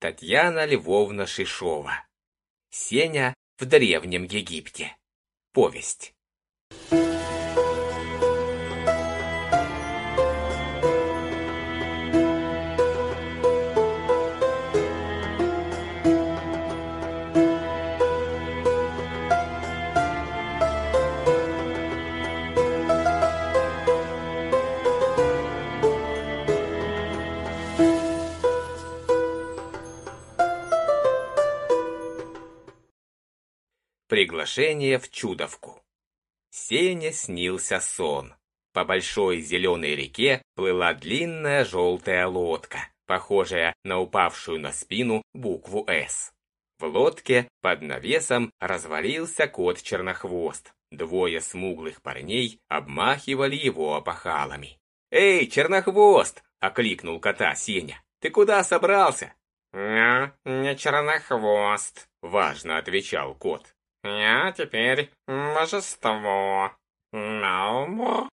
Татьяна Львовна Шишова. Сеня в Древнем Египте. Повесть. Приглашение в Чудовку. Сене снился сон. По большой зеленой реке плыла длинная желтая лодка, похожая на упавшую на спину букву «С». В лодке под навесом развалился кот Чернохвост. Двое смуглых парней обмахивали его опахалами. «Эй, Чернохвост!» — окликнул кота Сеня. «Ты куда собрался?» «Я не Чернохвост», — важно отвечал кот. Я теперь божество. Науму.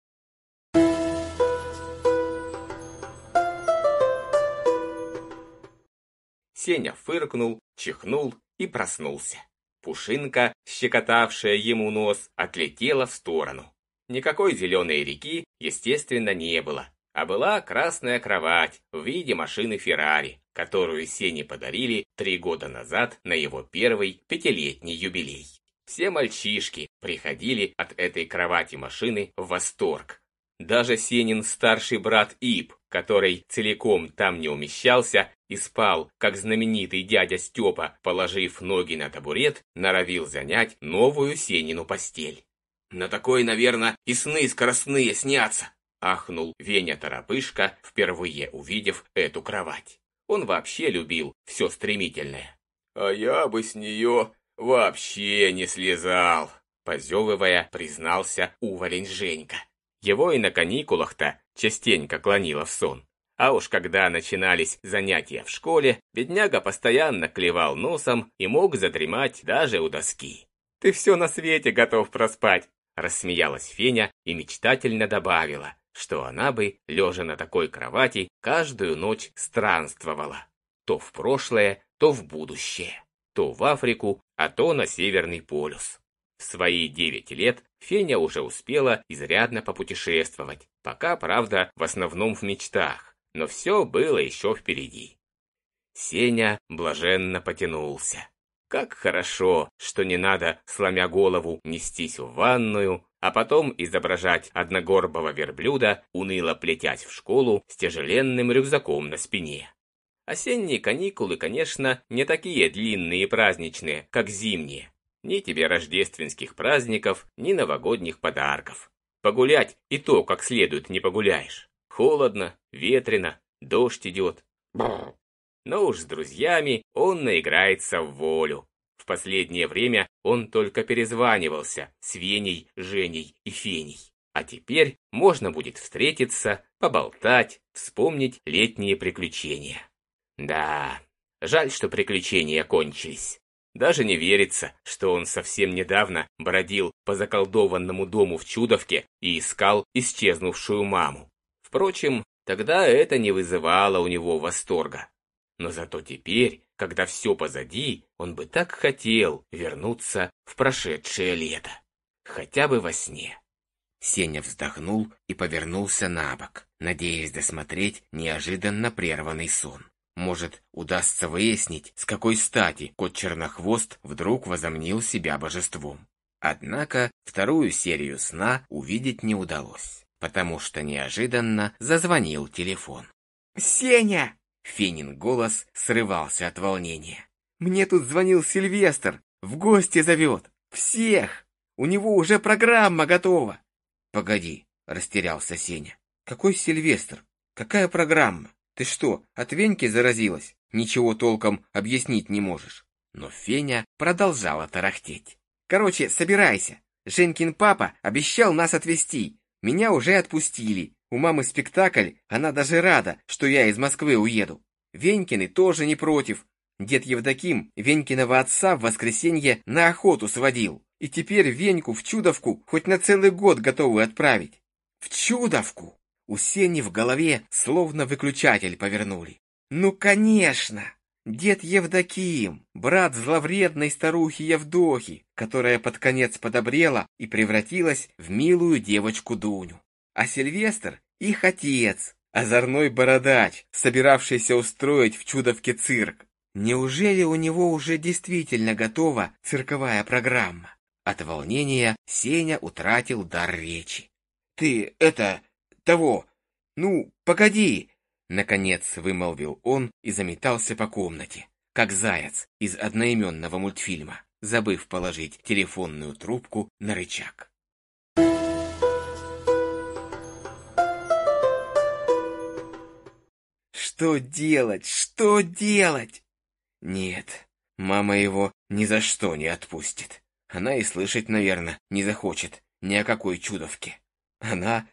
Сеня фыркнул, чихнул и проснулся. Пушинка, щекотавшая ему нос, отлетела в сторону. Никакой зеленой реки, естественно, не было, а была красная кровать в виде машины Феррари, которую Сене подарили три года назад на его первый пятилетний юбилей. Все мальчишки приходили от этой кровати машины в восторг. Даже Сенин старший брат Ип, который целиком там не умещался и спал, как знаменитый дядя Степа, положив ноги на табурет, норовил занять новую Сенину постель. «На такой, наверное, и сны скоростные снятся!» ахнул Веня Торопышка, впервые увидев эту кровать. Он вообще любил все стремительное. «А я бы с нее вообще не слезал», позевывая, признался уволень Женька. Его и на каникулах-то частенько клонило в сон. А уж когда начинались занятия в школе, бедняга постоянно клевал носом и мог задремать даже у доски. «Ты все на свете готов проспать», – рассмеялась Феня и мечтательно добавила, что она бы, лежа на такой кровати, каждую ночь странствовала. То в прошлое, то в будущее. То в Африку, а то на Северный полюс. В свои девять лет Феня уже успела изрядно попутешествовать, пока, правда, в основном в мечтах, но все было еще впереди. Сеня блаженно потянулся. Как хорошо, что не надо, сломя голову, нестись в ванную, а потом изображать одногорбого верблюда, уныло плетясь в школу с тяжеленным рюкзаком на спине. Осенние каникулы, конечно, не такие длинные и праздничные, как зимние. Ни тебе рождественских праздников, ни новогодних подарков. Погулять и то, как следует, не погуляешь. Холодно, ветрено, дождь идет. Но уж с друзьями он наиграется в волю. Последнее время он только перезванивался с Веней, Женей и Феней. А теперь можно будет встретиться, поболтать, вспомнить летние приключения. Да, жаль, что приключения кончились. Даже не верится, что он совсем недавно бродил по заколдованному дому в Чудовке и искал исчезнувшую маму. Впрочем, тогда это не вызывало у него восторга. Но зато теперь, когда все позади, он бы так хотел вернуться в прошедшее лето. Хотя бы во сне. Сеня вздохнул и повернулся на бок, надеясь досмотреть неожиданно прерванный сон. Может, удастся выяснить, с какой стати кот Чернохвост вдруг возомнил себя божеством. Однако вторую серию сна увидеть не удалось, потому что неожиданно зазвонил телефон. «Сеня!» Фенин голос срывался от волнения. «Мне тут звонил Сильвестр, в гости зовет. Всех! У него уже программа готова!» «Погоди», — растерялся Сеня. «Какой Сильвестр? Какая программа? Ты что, от Веньки заразилась? Ничего толком объяснить не можешь». Но Феня продолжала тарахтеть. «Короче, собирайся. Женькин папа обещал нас отвезти. Меня уже отпустили. У мамы спектакль, она даже рада, что я из Москвы уеду. Венькины тоже не против. Дед Евдоким Венькиного отца в воскресенье на охоту сводил. И теперь Веньку в Чудовку хоть на целый год готовы отправить. В Чудовку! У Сени в голове словно выключатель повернули. Ну, конечно! Дед Евдоким, брат зловредной старухи Евдохи, которая под конец подобрела и превратилась в милую девочку Дуню. А Сильвестр — их отец, озорной бородач, собиравшийся устроить в чудовке цирк. Неужели у него уже действительно готова цирковая программа? От волнения Сеня утратил дар речи. «Ты это... того... ну, погоди!» Наконец вымолвил он и заметался по комнате, как заяц из одноименного мультфильма, забыв положить телефонную трубку на рычаг. Что делать? Что делать? Нет, мама его ни за что не отпустит. Она и слышать, наверное, не захочет ни о какой чудовке. Она,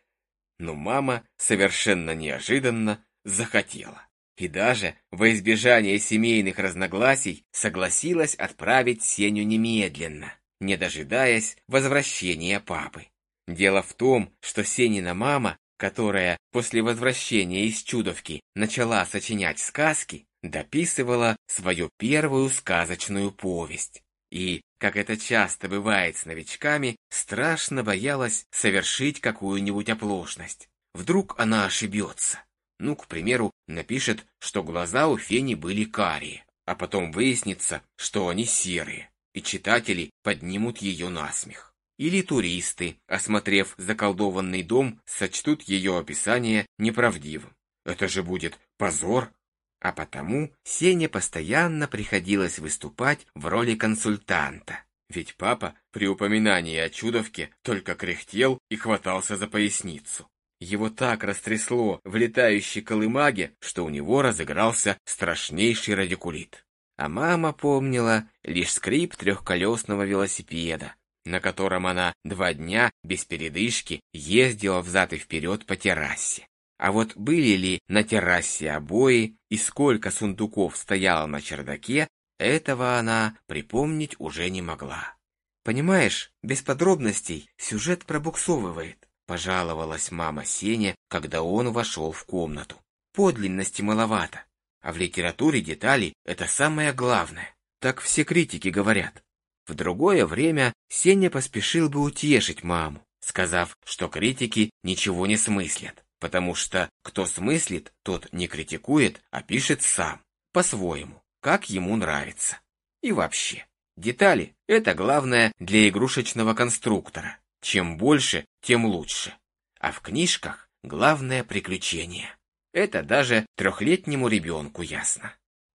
ну мама, совершенно неожиданно захотела. И даже во избежание семейных разногласий согласилась отправить Сеню немедленно, не дожидаясь возвращения папы. Дело в том, что Сенина мама, которая после возвращения из Чудовки начала сочинять сказки, дописывала свою первую сказочную повесть. И, как это часто бывает с новичками, страшно боялась совершить какую-нибудь оплошность. Вдруг она ошибется. Ну, к примеру, напишет, что глаза у Фени были карие, а потом выяснится, что они серые, и читатели поднимут ее насмех. Или туристы, осмотрев заколдованный дом, сочтут ее описание неправдивым. Это же будет позор. А потому Сене постоянно приходилось выступать в роли консультанта. Ведь папа при упоминании о чудовке только кряхтел и хватался за поясницу. Его так растрясло в летающей колымаге, что у него разыгрался страшнейший радикулит. А мама помнила лишь скрип трехколесного велосипеда, на котором она два дня без передышки ездила взад и вперед по террасе. А вот были ли на террасе обои и сколько сундуков стояло на чердаке, этого она припомнить уже не могла. Понимаешь, без подробностей сюжет пробуксовывает. Пожаловалась мама Сене, когда он вошел в комнату. Подлинности маловато, а в литературе детали – это самое главное. Так все критики говорят. В другое время Сеня поспешил бы утешить маму, сказав, что критики ничего не смыслят, потому что кто смыслит, тот не критикует, а пишет сам, по-своему, как ему нравится. И вообще, детали – это главное для игрушечного конструктора. Чем больше, тем лучше. А в книжках главное приключение. Это даже трехлетнему ребенку ясно.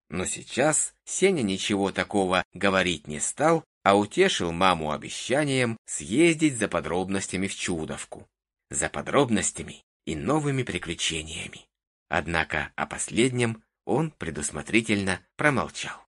Но сейчас Сеня ничего такого говорить не стал, а утешил маму обещанием съездить за подробностями в Чудовку. За подробностями и новыми приключениями. Однако о последнем он предусмотрительно промолчал.